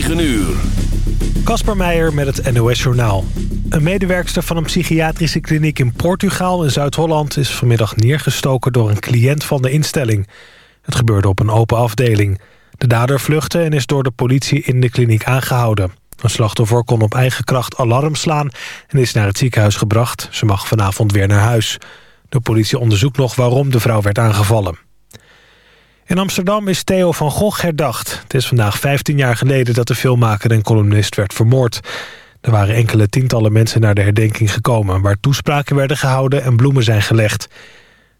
9 uur. Kasper Meijer met het NOS Journaal. Een medewerkster van een psychiatrische kliniek in Portugal in Zuid-Holland... is vanmiddag neergestoken door een cliënt van de instelling. Het gebeurde op een open afdeling. De dader vluchtte en is door de politie in de kliniek aangehouden. Een slachtoffer kon op eigen kracht alarm slaan en is naar het ziekenhuis gebracht. Ze mag vanavond weer naar huis. De politie onderzoekt nog waarom de vrouw werd aangevallen. In Amsterdam is Theo van Gogh herdacht. Het is vandaag 15 jaar geleden dat de filmmaker en columnist werd vermoord. Er waren enkele tientallen mensen naar de herdenking gekomen... waar toespraken werden gehouden en bloemen zijn gelegd.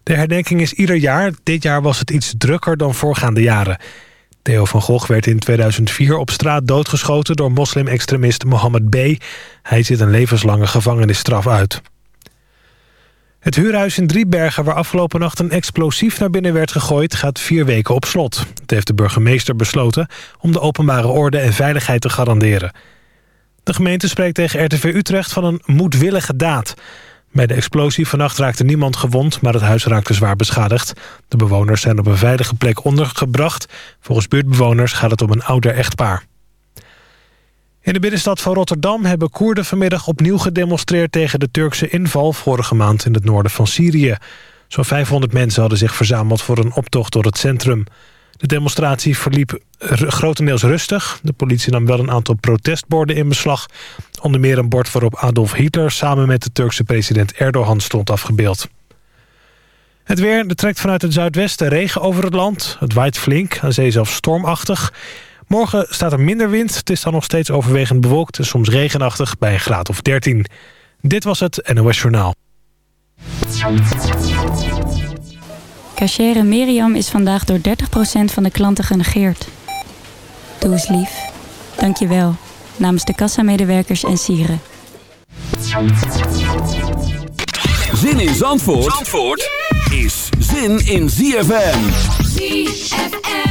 De herdenking is ieder jaar. Dit jaar was het iets drukker dan voorgaande jaren. Theo van Gogh werd in 2004 op straat doodgeschoten... door moslim-extremist Mohammed B. Hij zit een levenslange gevangenisstraf uit. Het huurhuis in Driebergen waar afgelopen nacht een explosief naar binnen werd gegooid... gaat vier weken op slot. Dat heeft de burgemeester besloten om de openbare orde en veiligheid te garanderen. De gemeente spreekt tegen RTV Utrecht van een moedwillige daad. Bij de explosie vannacht raakte niemand gewond, maar het huis raakte zwaar beschadigd. De bewoners zijn op een veilige plek ondergebracht. Volgens buurtbewoners gaat het om een ouder echtpaar. In de binnenstad van Rotterdam hebben Koerden vanmiddag opnieuw gedemonstreerd tegen de Turkse inval vorige maand in het noorden van Syrië. Zo'n 500 mensen hadden zich verzameld voor een optocht door het centrum. De demonstratie verliep grotendeels rustig. De politie nam wel een aantal protestborden in beslag. Onder meer een bord waarop Adolf Hitler samen met de Turkse president Erdogan stond afgebeeld. Het weer, er trekt vanuit het zuidwesten regen over het land. Het waait flink, aan zee zelfs stormachtig. Morgen staat er minder wind. Het is dan nog steeds overwegend bewolkt en soms regenachtig bij een graad of 13. Dit was het NOS Journaal. Cachere Miriam is vandaag door 30% van de klanten genegeerd. Doe eens lief. Dank je wel. Namens de kassamedewerkers en sieren. Zin in Zandvoort, Zandvoort is zin in ZFM. ZFM.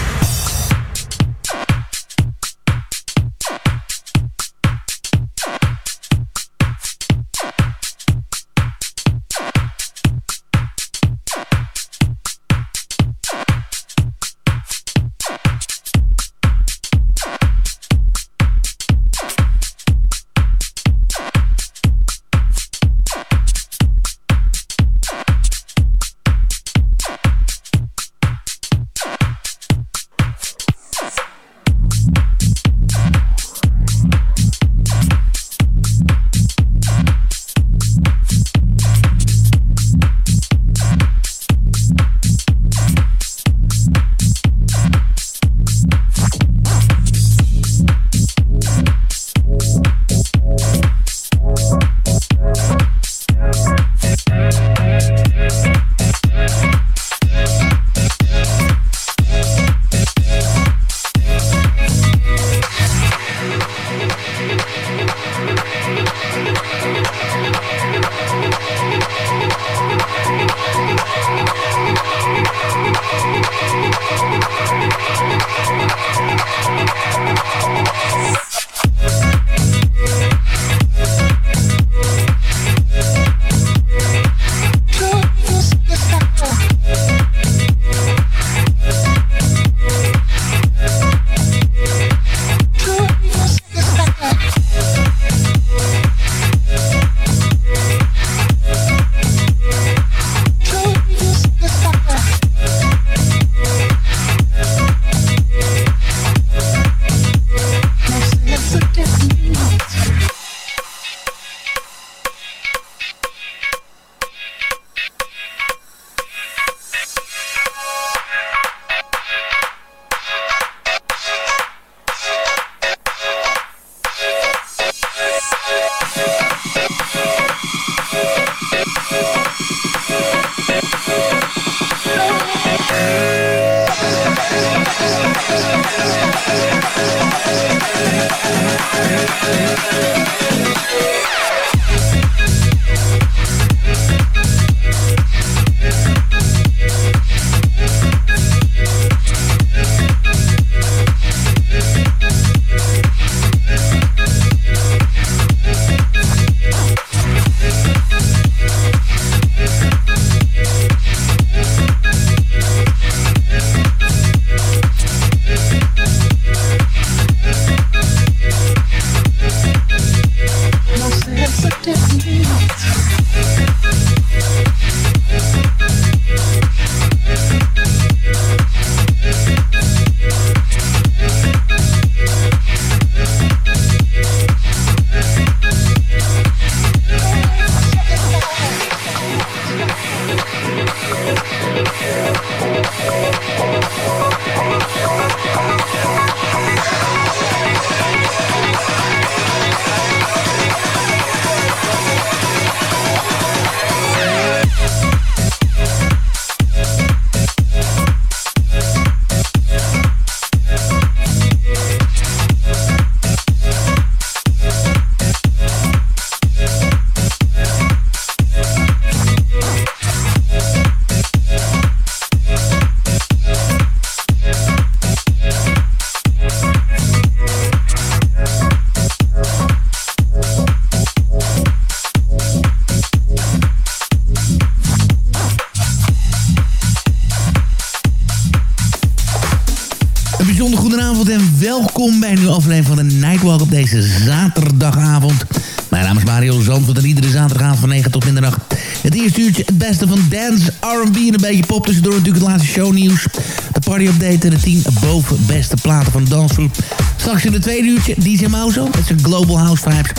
Welkom bij een nieuwe aflevering van de Nightwalk op deze zaterdagavond. Mijn naam is Mario Zandvoort en iedere zaterdagavond van 9 tot middernacht. Het eerste uurtje het beste van dance, R&B en een beetje pop. Tussendoor natuurlijk het laatste shownieuws. De party update en de 10 boven beste platen van dansvloer. Straks in het tweede uurtje DJ Mauzo met zijn Global House Vibes.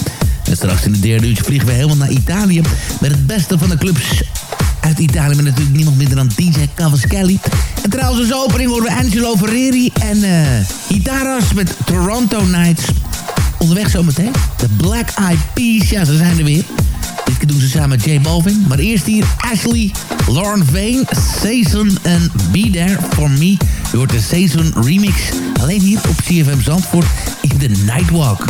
En straks in het derde uurtje vliegen we helemaal naar Italië... met het beste van de clubs uit Italië met natuurlijk niemand minder dan DJ Cavaschelli. En trouwens als opening horen we Angelo Ferreri en uh, met Toronto Nights. Onderweg zometeen. De Black Eyed Peas, ja ze zijn er weer. Dit keer doen ze samen met J Balvin. Maar eerst hier Ashley, Lauren Vane, Season en Be There For Me. Je hoort de Season remix. Alleen hier op CFM Zandvoort in de Nightwalk.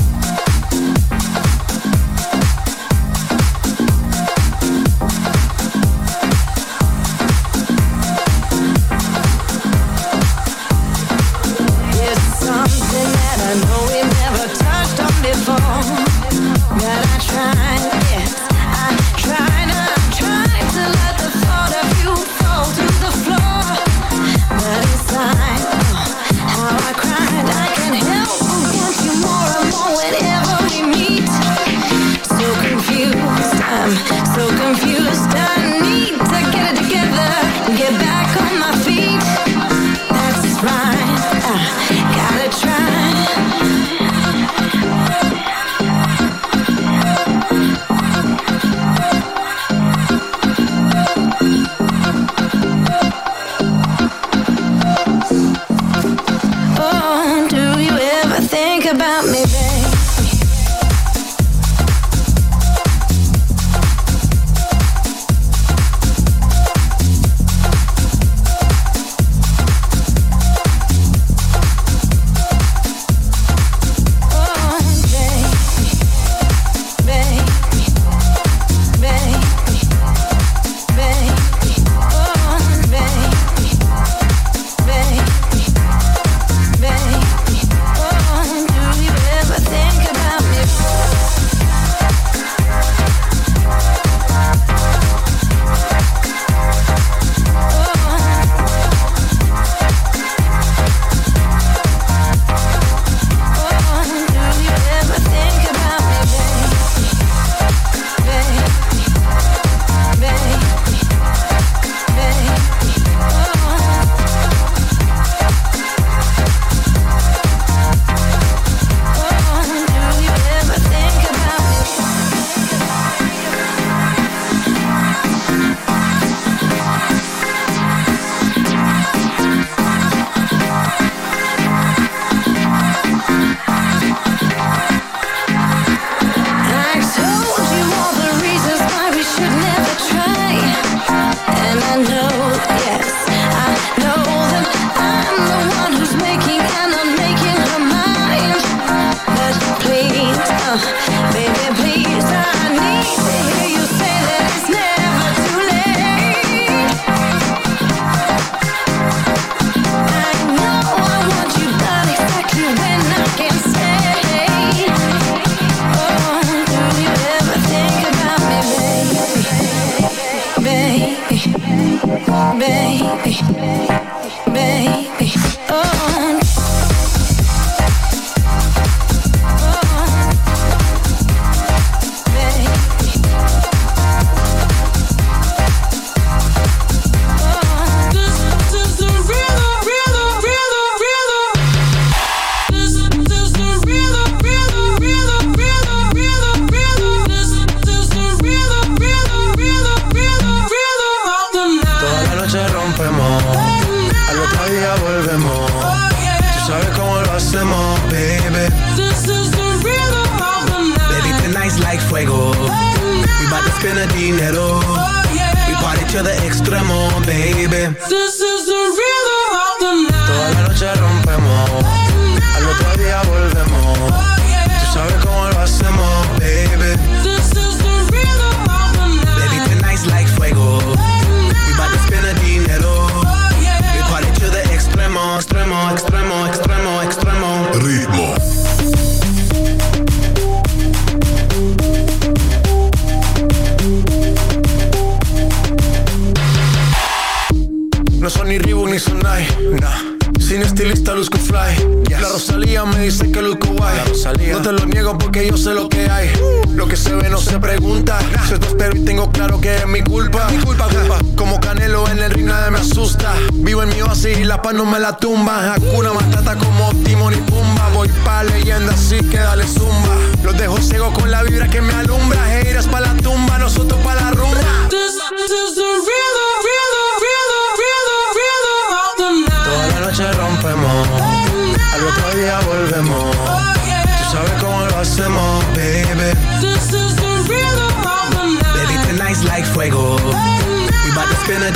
Hey.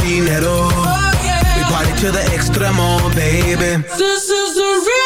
dinero. Oh, yeah. We party to the extremo, baby. This is the real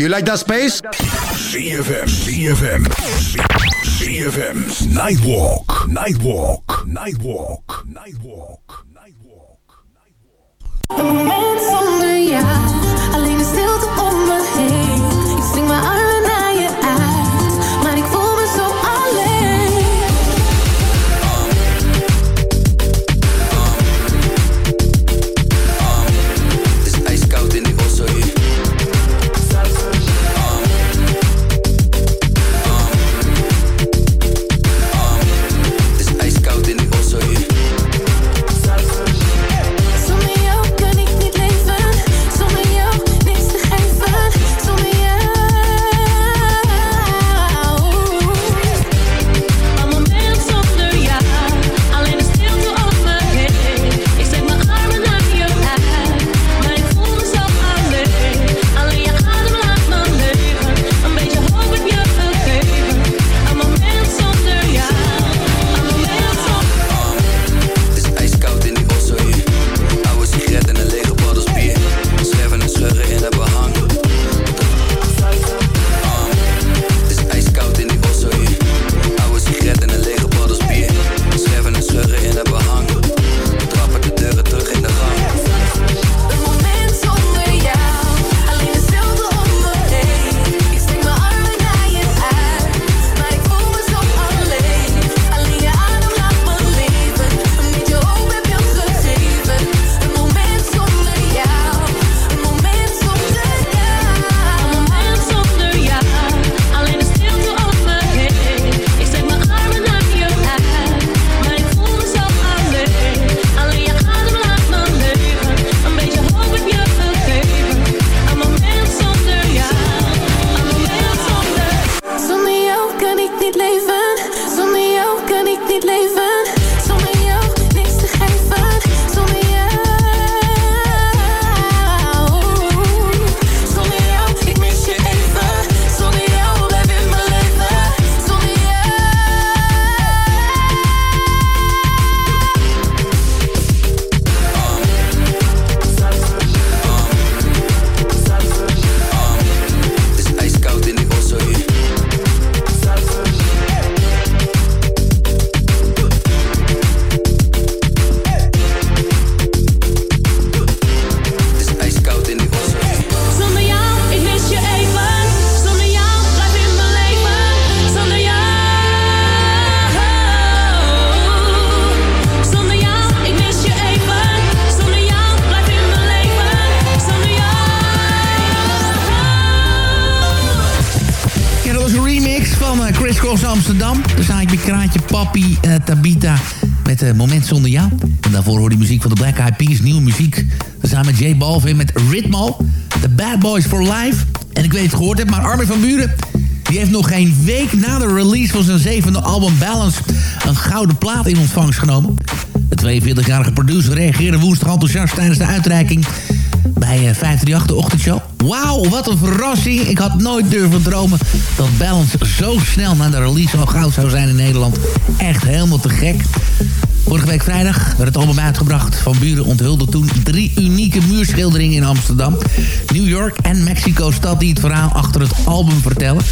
You like that space? ZFM, ZFM, ZFM's Nightwalk, Nightwalk, Nightwalk, Nightwalk, Nightwalk, Nightwalk. Moment zonder jou, alleen de stilte om me heen. Ik zing mijn armen naar Balance... een gouden plaat in ontvangst genomen. De 42-jarige producer reageerde woensdag enthousiast tijdens de uitreiking bij 538 de ochtendshow. Wauw, wat een verrassing. Ik had nooit durven dromen dat Balance zo snel na de release al goud zou zijn in Nederland. Echt helemaal te gek. Vorige week vrijdag werd het album uitgebracht. Van Buren onthulde toen drie unieke muurschilderingen in Amsterdam. New York en Mexico-stad die het verhaal achter het album vertellen.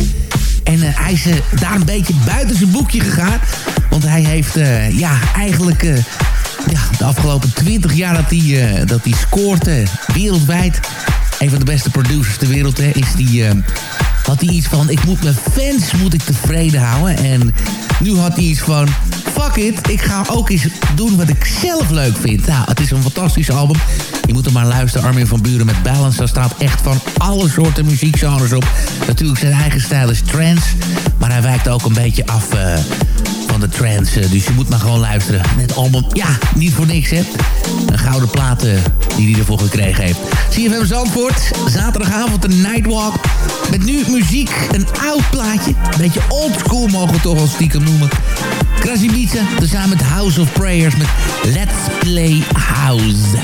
En uh, hij is uh, daar een beetje buiten zijn boekje gegaan. Want hij heeft uh, ja, eigenlijk ja, de afgelopen 20 jaar dat hij, dat hij scoort wereldwijd. Een van de beste producers ter wereld is die... had hij iets van, ik moet mijn fans moet ik tevreden houden. En nu had hij iets van, fuck it, ik ga ook eens doen wat ik zelf leuk vind. Nou, het is een fantastisch album. Je moet er maar luisteren, Armin van Buren met Balance. Daar staat echt van alle soorten muziekgenres op. Natuurlijk zijn eigen stijl is trance. Maar hij wijkt ook een beetje af uh, de trance. Dus je moet maar gewoon luisteren. Het album, ja, niet voor niks, hè. Een gouden plaat uh, die hij ervoor gekregen heeft. CFM Zandvoort, zaterdagavond een Nightwalk. Met nu muziek, een oud plaatje. Een beetje oldschool mogen we toch wel stiekem noemen. Krasibica, tezamen met House of Prayers met Let's Play House.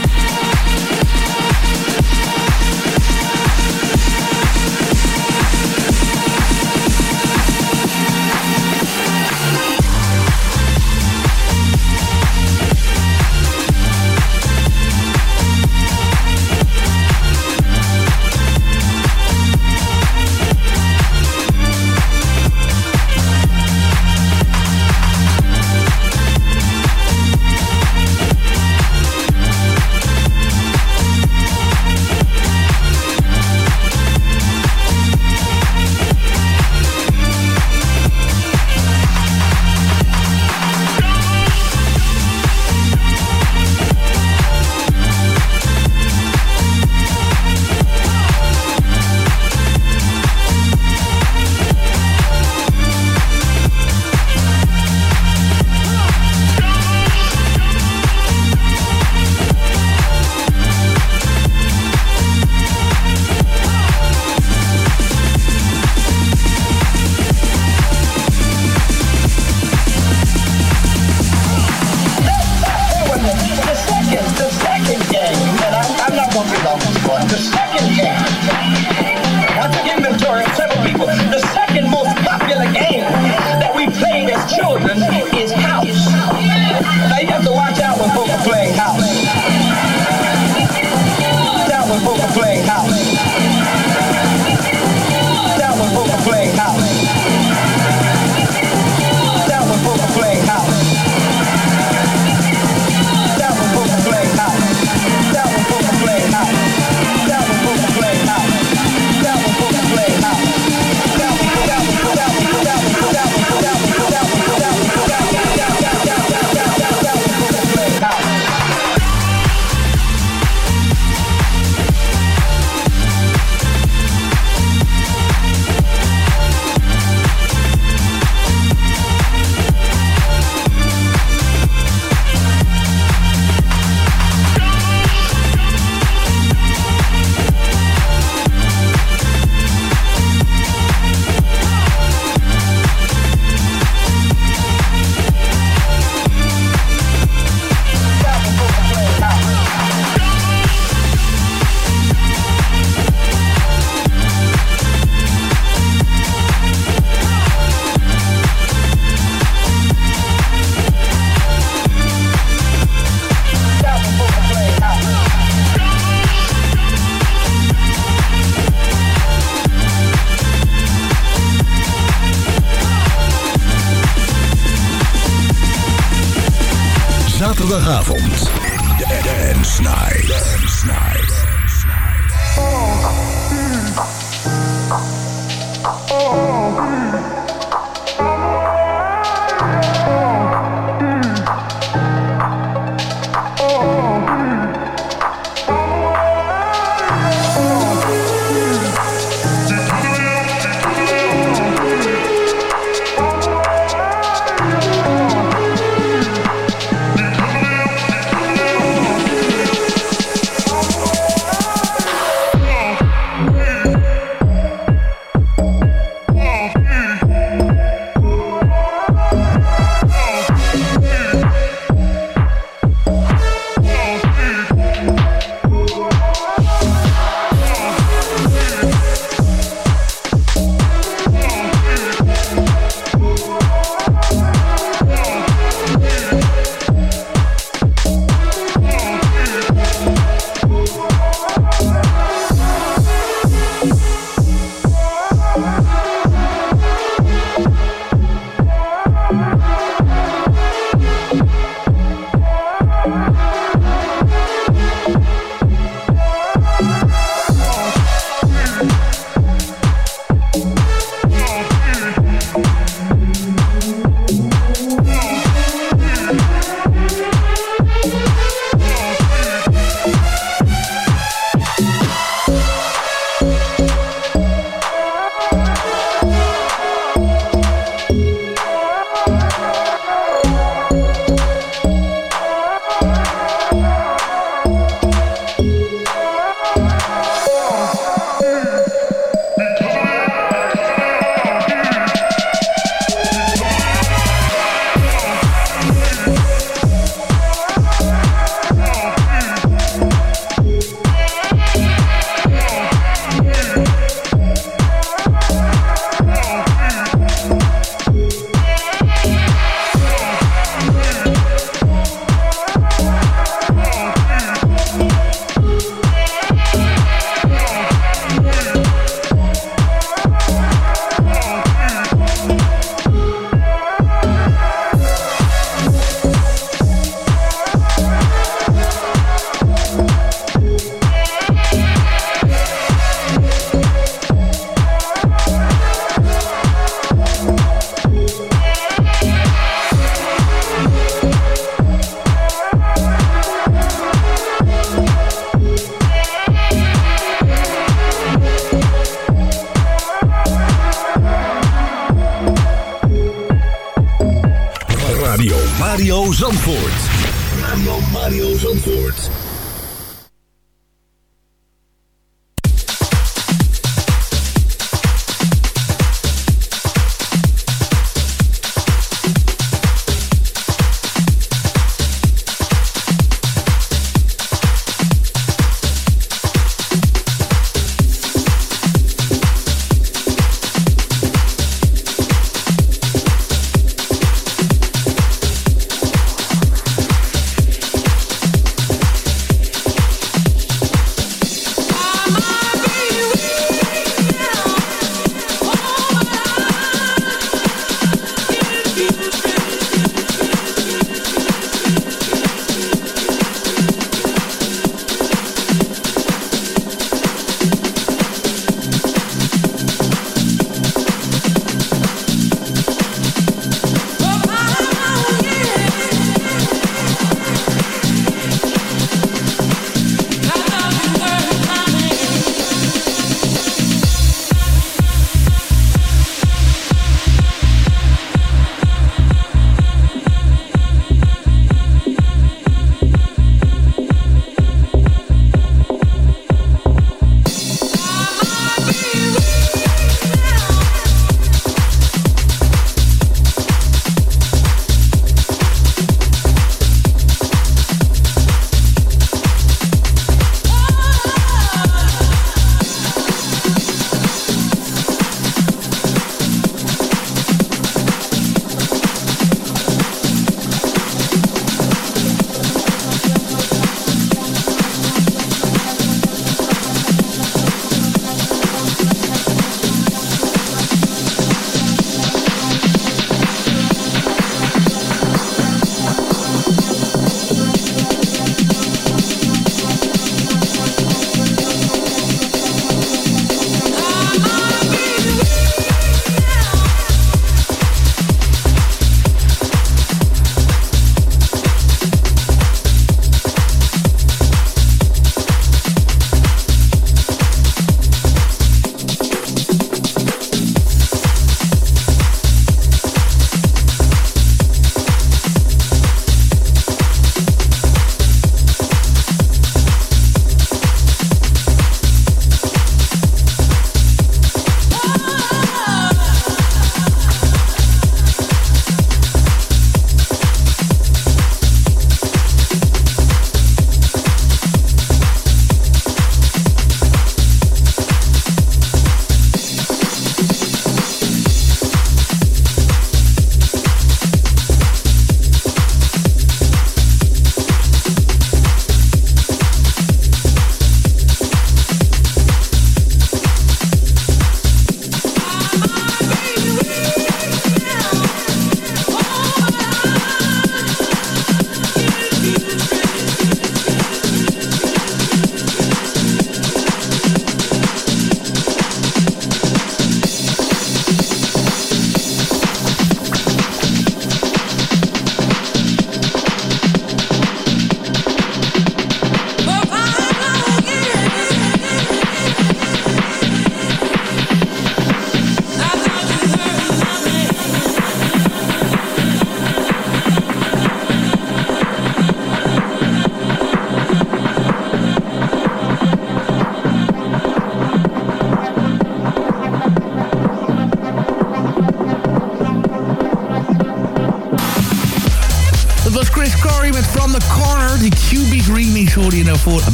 Night. Dance Night.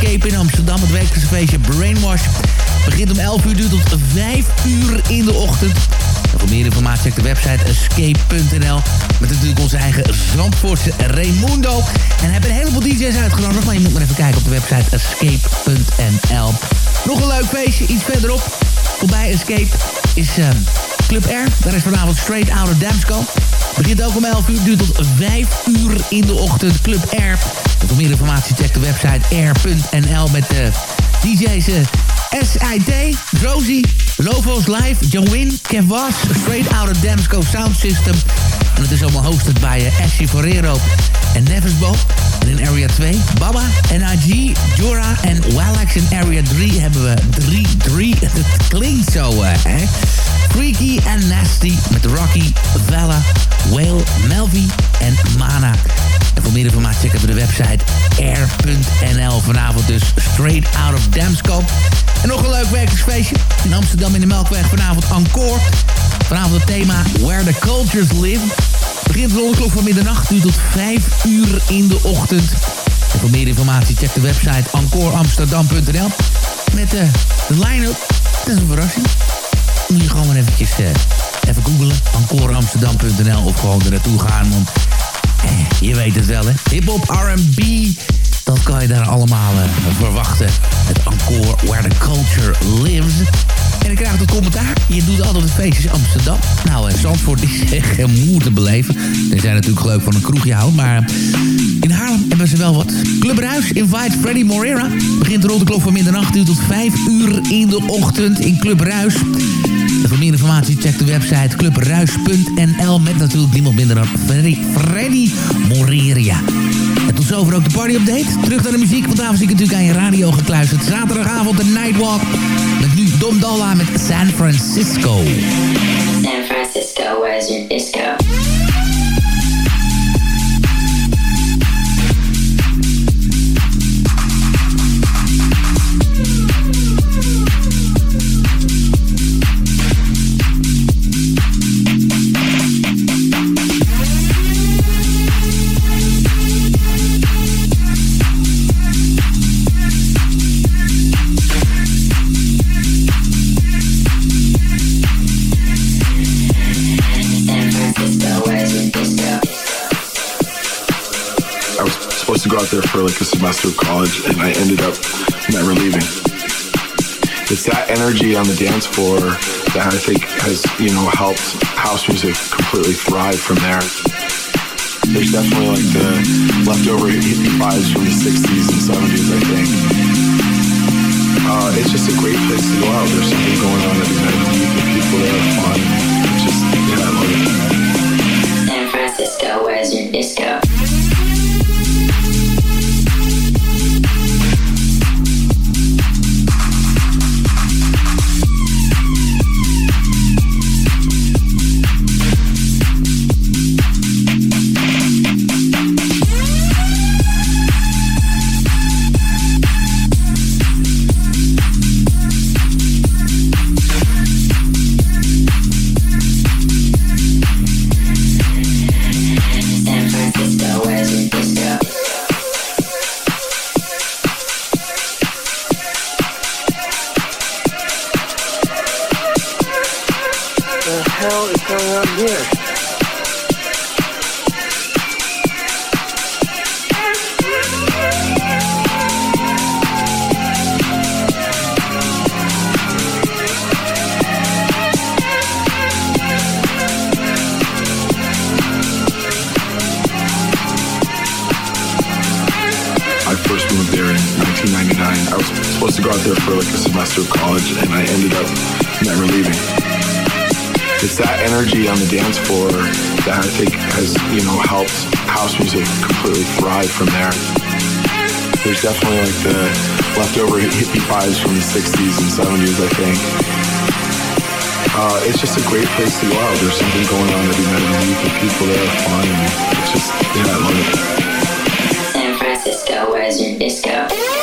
Escape in Amsterdam. Het wekelijkse feestje Brainwash. Begint om 11 uur, duurt tot 5 uur in de ochtend. En voor meer informatie check de website escape.nl. Met natuurlijk onze eigen Zandvoortse Raimundo. En hebben een heleboel DJ's uitgenodigd. Maar je moet maar even kijken op de website escape.nl. Nog een leuk feestje, iets verderop. Voorbij Escape is uh, Club R. Daar is vanavond Straight Outta Damsco. Begint ook om 11 uur, duurt tot 5 uur in de ochtend. Club R. En voor meer informatie check de website r.nl met de DJ's SIT, Rosie, Lovos Live, Join, Kevas, Straight Outta Damsco Sound System. En het is allemaal hosted bij uh, Ashley Ferrero en Neversbo. En in Area 2, Baba, NIG, Jura en Willax in Area 3 hebben we 3-3. Het klinkt zo, uh, hè? Freaky and Nasty met Rocky, Vella, Whale, Melvi en Mana. En voor meer informatie checken we de website air.nl. Vanavond dus Straight Out of Damsco. En nog een leuk werkersfeestje. In Amsterdam in de Melkweg vanavond encore. Vanavond het thema Where the Cultures Live. Begint rond de klok van middernacht, nu tot 5 uur in de ochtend. En voor meer informatie check de website encoreamsterdam.nl. Met uh, de line-up. Dat is een verrassing. Moet je gewoon maar eventjes uh, even googlen. encoreamsterdam.nl of gewoon er naartoe gaan. Want eh, je weet het wel hè. Hip-hop, R&B dat kan je daar allemaal uh, verwachten. Het encore Where the Culture Lives. En ik krijg het commentaar. Je doet altijd het feestjes Amsterdam. Nou, uh, Zandvoort is echt moer te beleven. Er zijn natuurlijk leuk van een kroegje houdt. Maar in Haarlem hebben ze wel wat. Club Ruis invite Freddy Morera. Begint rond de klok van middernacht uur tot 5 uur in de ochtend in Club Ruis. Voor meer informatie check de website clubruis.nl met natuurlijk niemand minder dan Freddy, Freddy Moreria. Tot zover ook de party update. Terug naar de muziek, want was ik natuurlijk aan je radio gekluisterd. Zaterdagavond de Nightwalk. Met nu Dom Dolla met San Francisco. San Francisco, where's your disco? There for like a semester of college, and I ended up never leaving. It's that energy on the dance floor that I think has, you know, helped house music completely thrive from there. There's definitely like the leftover vibes from the 60s and 70s, I think. Uh, it's just a great place to go out. There's something going on every night. The people there are fun. It's just, yeah, I love it. San Francisco, where's your disco? I first moved there in 1999. I was supposed to go out there for like a semester of college, and I ended up never leaving. It's that energy on the dance floor that I think has, you know, helped house music completely thrive from there. There's definitely like the leftover hippie vibes from the 60s and 70s, I think. Uh, it's just a great place to go out. There's something going on every night of the. The people there are fun, and it's just, yeah, I love it. San Francisco, where's your disco?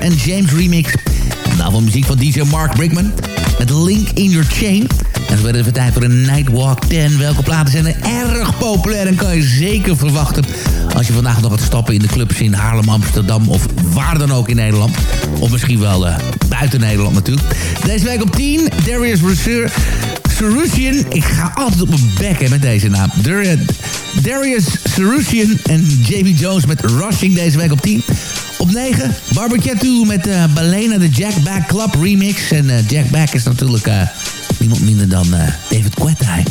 En James remix. En daarvan muziek van DJ Mark Brickman met Link in Your Chain. En zo werd het tijd voor een Nightwalk 10. Welke platen zijn er erg populair en kan je zeker verwachten... als je vandaag nog gaat stappen in de clubs in Haarlem, Amsterdam... of waar dan ook in Nederland. Of misschien wel eh, buiten Nederland natuurlijk. Deze week op 10, Darius. Sarusian. Ik ga altijd op mijn bek met deze naam. Dar- Darius Sarusian en Jamie Jones met Rushing deze week op 10. Op 9, Barbecue met eh Balena de Jack Back Club remix. En eh, Jack Back is natuurlijk eh, niemand minder dan David Guetta. hè.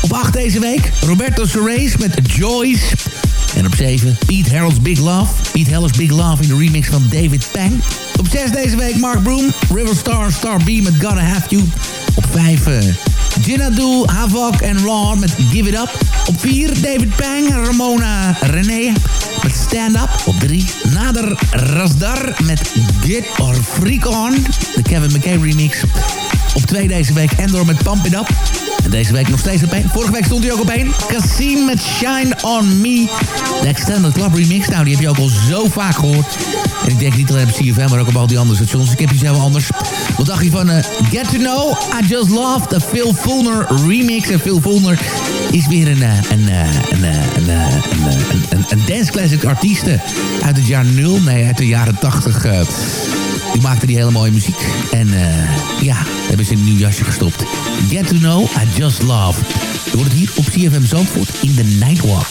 Op 8 deze week, Roberto Soares met Joyce. En op 7, Pete Harold's Big Love. Pete Harold's Big Love in de remix van David Pang. Op 6 deze week, Mark Broom, River Star, Star B met Gotta Have You. Op 5, eh Jinadu, Havok en Ron met Give It Up. Op 4, David Pang, Ramona René met Stand Up. Op 3, Nader Rasdar met Get or Freak On. De Kevin McKay remix. Op 2 deze week Endor met Pump It Up. En deze week nog steeds op 1. Vorige week stond hij ook op 1. Cassim met Shine On Me. De Extended Club remix. Nou, die heb je ook al zo vaak gehoord. Ik denk niet alleen op CFM, maar ook op al die andere stations. Ik heb je zelf anders. Wat dacht je van eh, Get To Know? I Just Love, de Phil Fulner remix. En Phil Fulner is weer een, eh, een, eh, een, een, een, een, dance classic artieste uit het jaar 0. Nee, uit de jaren 80. eh, die maakte die hele mooie muziek. En eh, ja, hebben ze in een nieuw jasje gestopt. Get To Know, I Just Love. Je hoort het hier op CFM Zandvoort in de Nightwalk.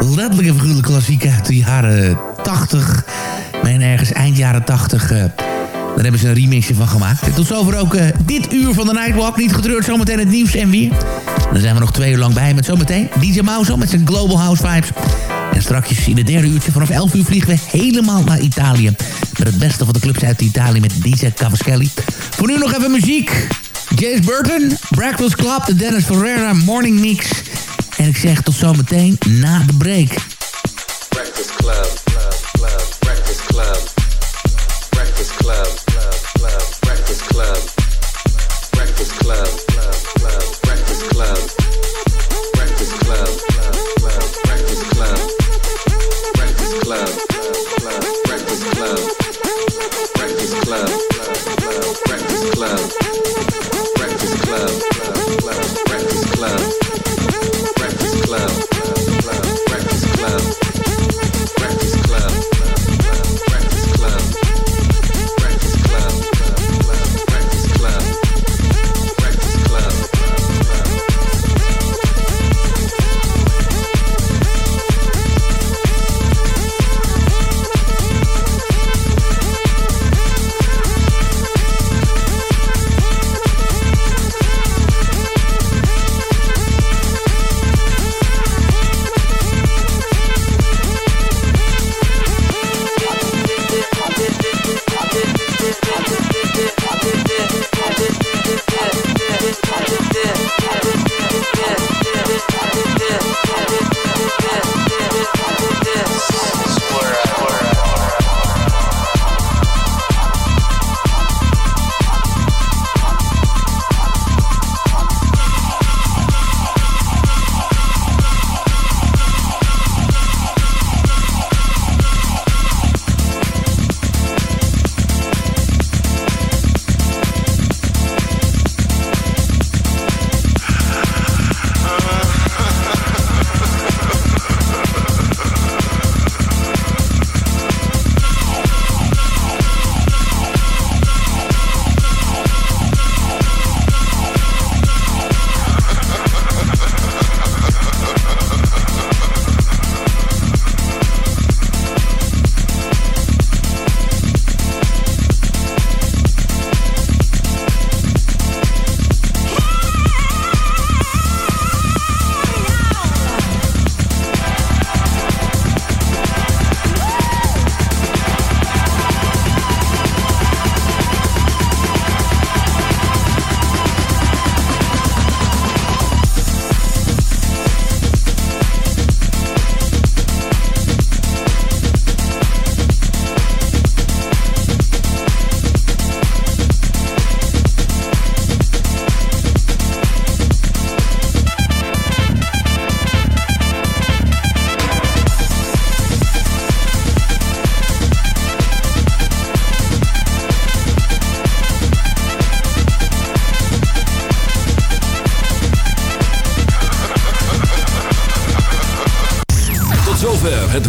Letterlijk een klassieke uit de jaren 80. Men ergens eind jaren 80. eh, daar hebben ze een remixje van gemaakt. Tot zover ook eh, dit uur van de Nightwalk. Niet getreurd, zometeen het nieuws en weer. Dan zijn we nog twee uur lang bij met zometeen DJ Mauso met zijn Global House Vibes. En straks in het derde uurtje vanaf 11 uur vliegen we helemaal naar Italië. Met het beste van de clubs uit Italië met DJ Cavaschelli. Voor nu nog even muziek. James Burton, Breakfast Club, de Dennis Ferreira Morning Mix. En ik zeg tot zometeen na de break.